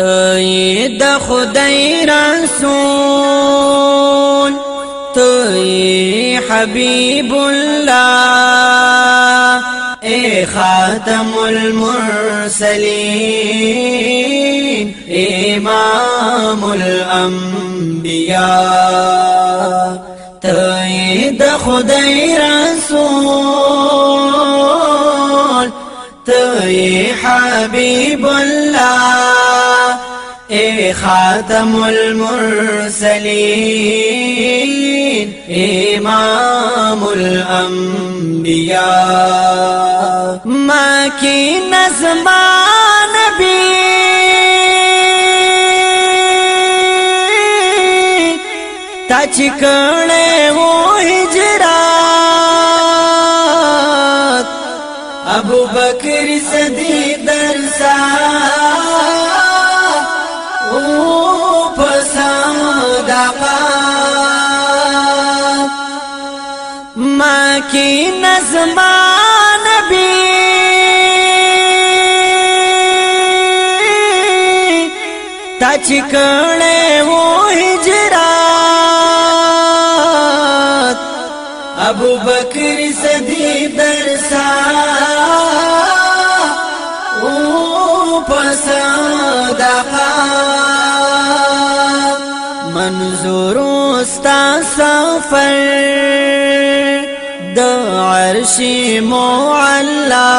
ته د خدای رسول ته حبیب الله. اے خاتم المرسلین امام الانبیاء. ته د خدای رسول ته حبیب الله. خاتم المرسلین إمام الانبیاء ما کی نظمان نبی تا چکڑے وہ کی نظمان نبی تا چکڑے وہ ہجرات۔ ابو بکر صدی درسا۔ او پسادقات منظور استا سفر۔ عرشی معلا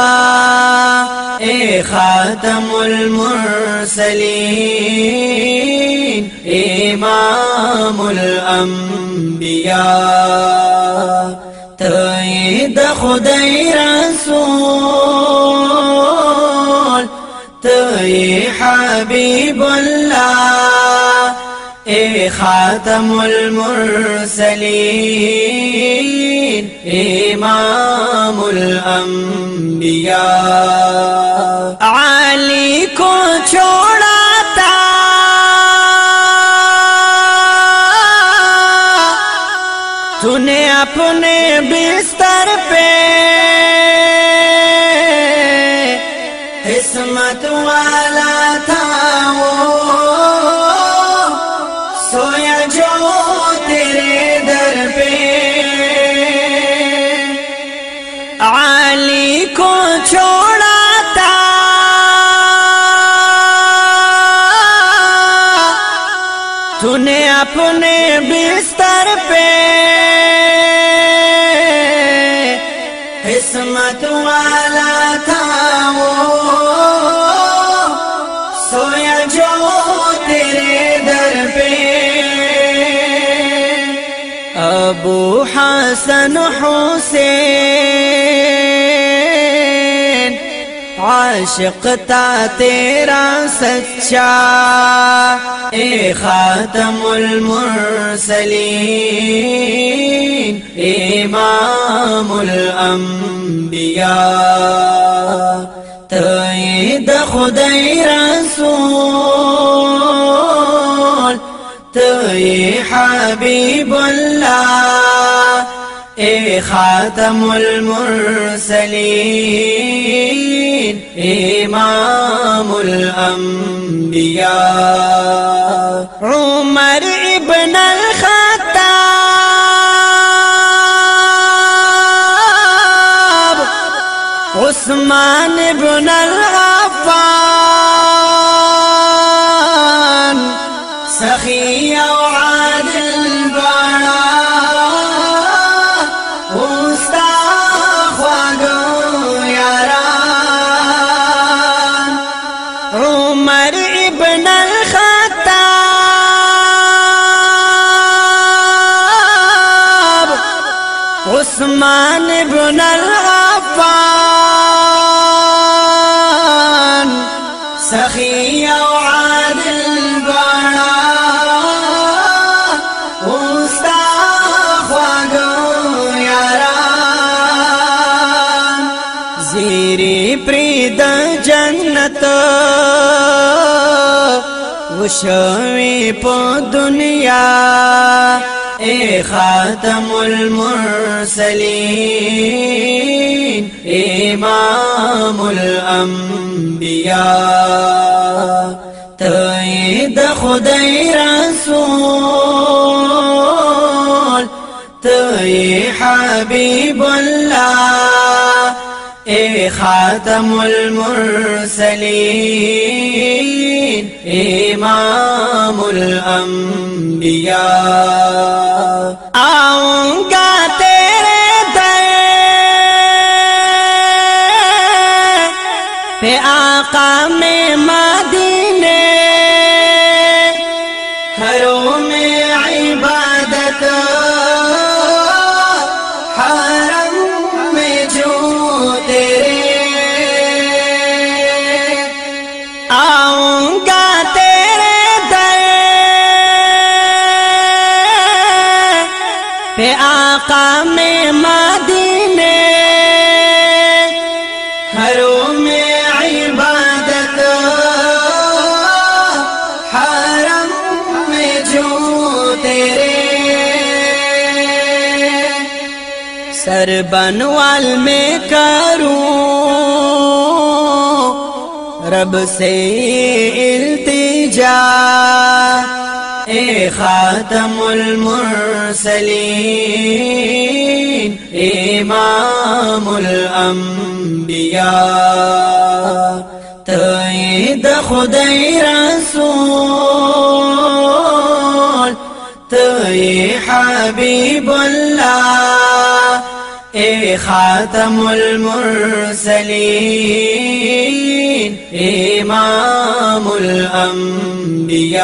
اے خاتم المرسلین إمام الانبیاء تید خدای رسول تئی حبیب الله. اے خاتم المرسلین امام الانبیاء علی کو چھوڑا تھا۔ تو نے اپنے بستر پہ۔ قسمت والا تھا وہ۔ سویا جو تیرے نے اپنے بستر پہ۔ قسمت والا تھا وہ۔ سویا جو تیرے در پہ۔ ابو حسن حسین۔ عاشق تا تیرا سچا اے خاتم المرسلین امام الانبیاء تید خدای رسول تی حبیب الله اے خاتم المرسلین إمام الانبیاء عمر ابن الخطاب عثمان ابن العفان. عثمان ابن العفان سخي وعادل بنا زیری پرید جنت وشوی په دنیا اے خاتم المرسلین إمام الانبیاء ته د خدای رسول ته حبيب الله. اے خاتم المرسلين إمام الانبیاء آؤں گا تیرے در پہ آقا میں مدینے گھروں میں عبادت آقا میں مدینے ہروں میں عبادت، حرم میں جو تیرے۔ سر بنوال میں کروں، رب سے التجا۔ اے خاتم المرسلین إمام الانبیاء تید خدای رسول تی حبیب اللہ اے خاتم المرسلین إمام الانبیاء